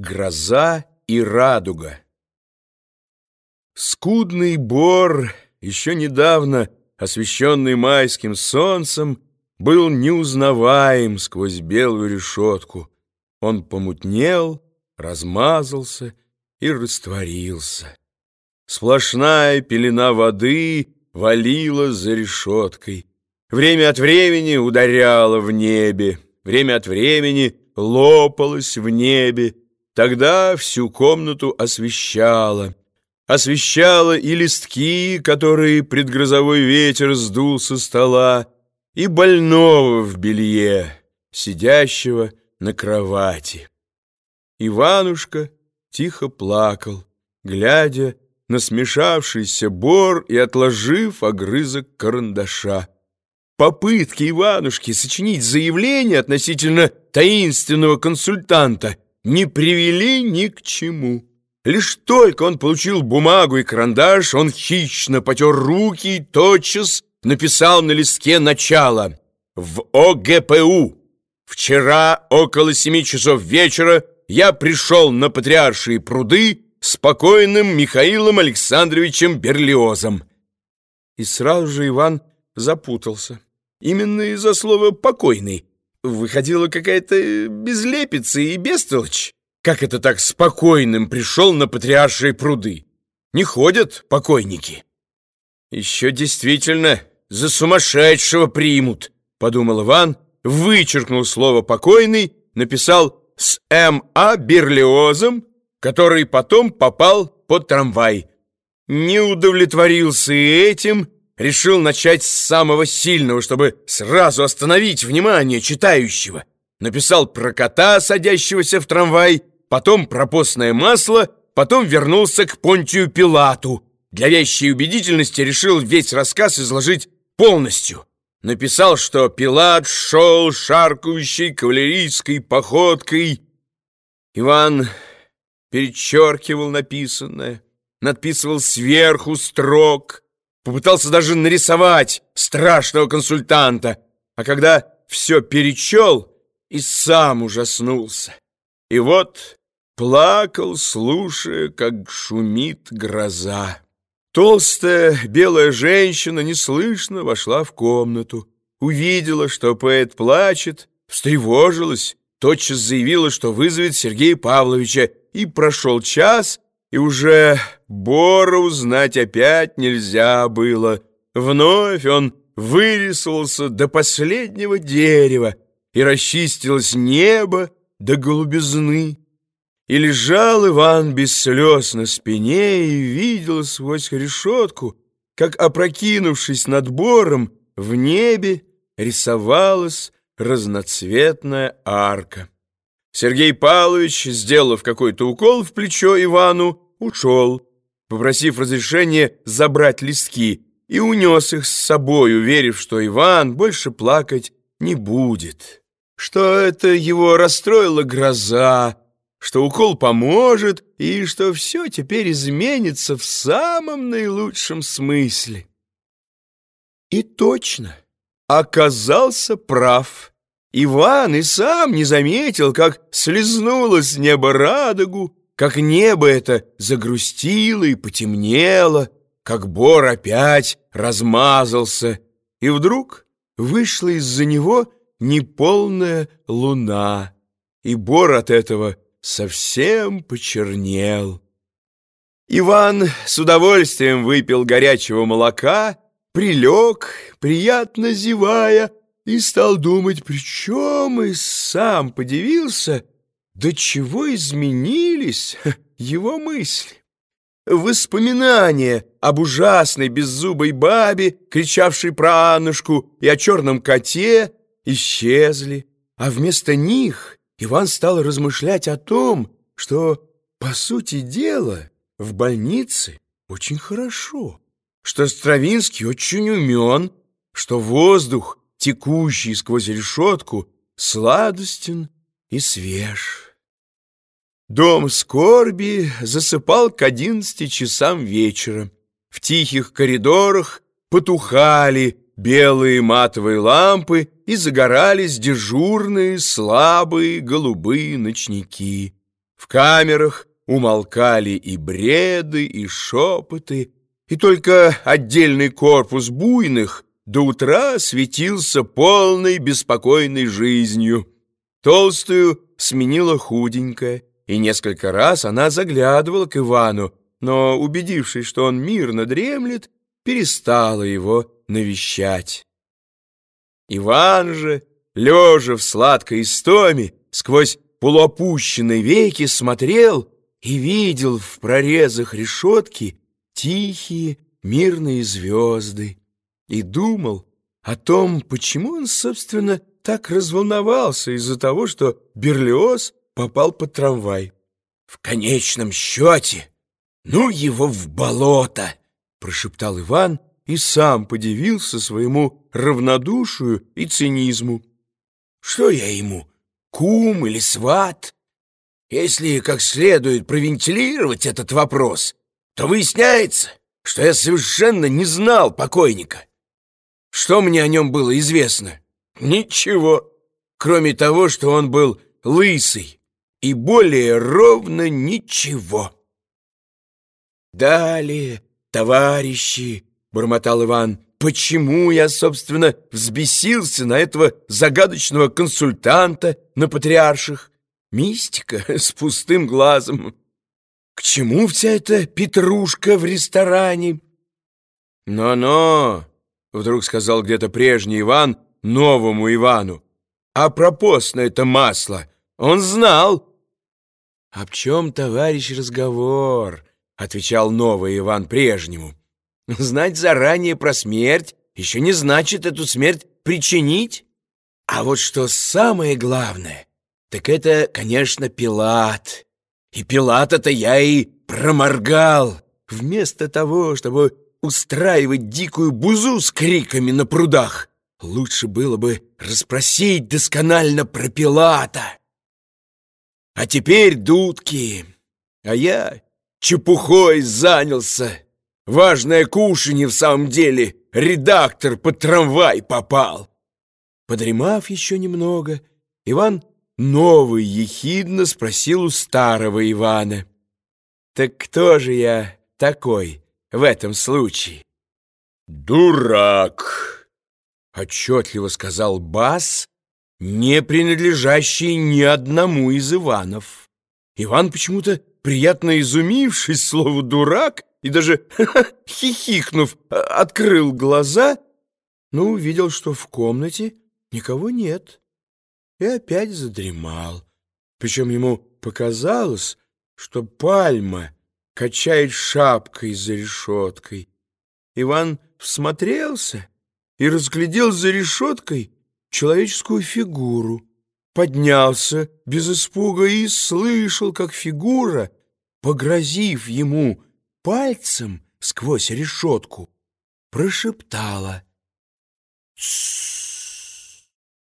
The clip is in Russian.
Гроза и радуга Скудный бор, еще недавно освещенный майским солнцем, был неузнаваем сквозь белую решетку. Он помутнел, размазался и растворился. Сплошная пелена воды валила за решеткой. Время от времени ударяла в небе, время от времени лопалась в небе, Тогда всю комнату освещала. Освещала и листки, которые предгрозовой ветер сдул со стола, и больного в белье, сидящего на кровати. Иванушка тихо плакал, глядя на смешавшийся бор и отложив огрызок карандаша. Попытки Иванушки сочинить заявление относительно таинственного консультанта — не привели ни к чему. Лишь только он получил бумагу и карандаш, он хищно потер руки и тотчас написал на листке начало «В ОГПУ. Вчера около семи часов вечера я пришел на Патриаршие пруды с покойным Михаилом Александровичем Берлиозом». И сразу же Иван запутался. Именно из-за слова «покойный» Выходила какая-то безлепица и бестолочь. Как это так спокойным пришел на патриаршие пруды? Не ходят покойники. Еще действительно за сумасшедшего примут, подумал Иван, вычеркнул слово «покойный», написал с М.А. Берлиозом, который потом попал под трамвай. Не удовлетворился и этим, решил начать с самого сильного, чтобы сразу остановить внимание читающего. Написал про кота, садящегося в трамвай, потом про постное масло, потом вернулся к Понтию Пилату. Для вещей убедительности решил весь рассказ изложить полностью. Написал, что Пилат шел шаркающей кавалерийской походкой. Иван перечеркивал написанное, надписывал сверху строк — Попытался даже нарисовать страшного консультанта, а когда все перечел, и сам ужаснулся. И вот плакал, слушая, как шумит гроза. Толстая белая женщина неслышно вошла в комнату, увидела, что поэт плачет, встревожилась, тотчас заявила, что вызовет Сергея Павловича, и прошел час, и уже Бора узнать опять нельзя было. Вновь он вырисовался до последнего дерева, и расчистилось небо до голубизны. И лежал Иван без слез на спине и видел сквозь решетку, как, опрокинувшись над бором, в небе рисовалась разноцветная арка. Сергей Павлович, сделав какой-то укол в плечо Ивану, ушел, попросив разрешения забрать листки, и унес их с собой, уверив, что Иван больше плакать не будет, что это его расстроила гроза, что укол поможет и что все теперь изменится в самом наилучшем смысле. И точно оказался прав. Иван и сам не заметил, как слезнуло с неба радугу, как небо это загрустило и потемнело, как бор опять размазался, и вдруг вышла из-за него неполная луна, и бор от этого совсем почернел. Иван с удовольствием выпил горячего молока, прилег, приятно зевая, и стал думать, причем и сам подивился, до чего изменились его мысли. Воспоминания об ужасной беззубой бабе, кричавшей про Аннушку, и о черном коте исчезли, а вместо них Иван стал размышлять о том, что, по сути дела, в больнице очень хорошо, что Стравинский очень умен, что воздух текущий сквозь решетку, сладостен и свеж. Дом скорби засыпал к одиннадцати часам вечера. В тихих коридорах потухали белые матовые лампы и загорались дежурные слабые голубые ночники. В камерах умолкали и бреды, и шепоты, и только отдельный корпус буйных до утра светился полной беспокойной жизнью. Толстую сменила худенькая, и несколько раз она заглядывала к Ивану, но, убедившись, что он мирно дремлет, перестала его навещать. Иван же, лежа в сладкой истоме, сквозь полуопущенные веки смотрел и видел в прорезах решетки тихие мирные звезды и думал о том, почему он, собственно, так разволновался из-за того, что Берлиоз попал под трамвай. «В конечном счете, ну его в болото!» — прошептал Иван и сам подивился своему равнодушию и цинизму. «Что я ему, кум или сват?» Если как следует провентилировать этот вопрос, то выясняется, что я совершенно не знал покойника. Что мне о нем было известно? Ничего, кроме того, что он был лысый, и более ровно ничего. «Далее, товарищи», — бормотал Иван, — «почему я, собственно, взбесился на этого загадочного консультанта на патриарших?» Мистика с пустым глазом. К чему вся эта петрушка в ресторане? «Но-но!» — вдруг сказал где-то прежний Иван новому Ивану. «А пропосно это масло! Он знал!» «Об чем, товарищ, разговор?» — отвечал новый Иван прежнему. «Знать заранее про смерть еще не значит эту смерть причинить. А вот что самое главное, так это, конечно, Пилат. И Пилата-то я и проморгал. Вместо того, чтобы устраивать дикую бузу с криками на прудах, лучше было бы расспросить досконально про Пилата. А теперь дудки, а я чепухой занялся. Важное кушанье в самом деле, редактор под трамвай попал. Подремав еще немного, Иван Новый ехидно спросил у старого Ивана. «Так кто же я такой в этом случае?» «Дурак!» — отчетливо сказал Бас, не принадлежащий ни одному из Иванов. Иван почему-то, приятно изумившись слову «дурак», и даже хихикнув, открыл глаза, но увидел, что в комнате никого нет и опять задремал. Причем ему показалось, что пальма качает шапкой за решеткой. Иван всмотрелся и разглядел за решеткой человеческую фигуру. Поднялся без испуга и слышал, как фигура, погрозив ему пальцем сквозь решетку, прошептала «Тссс».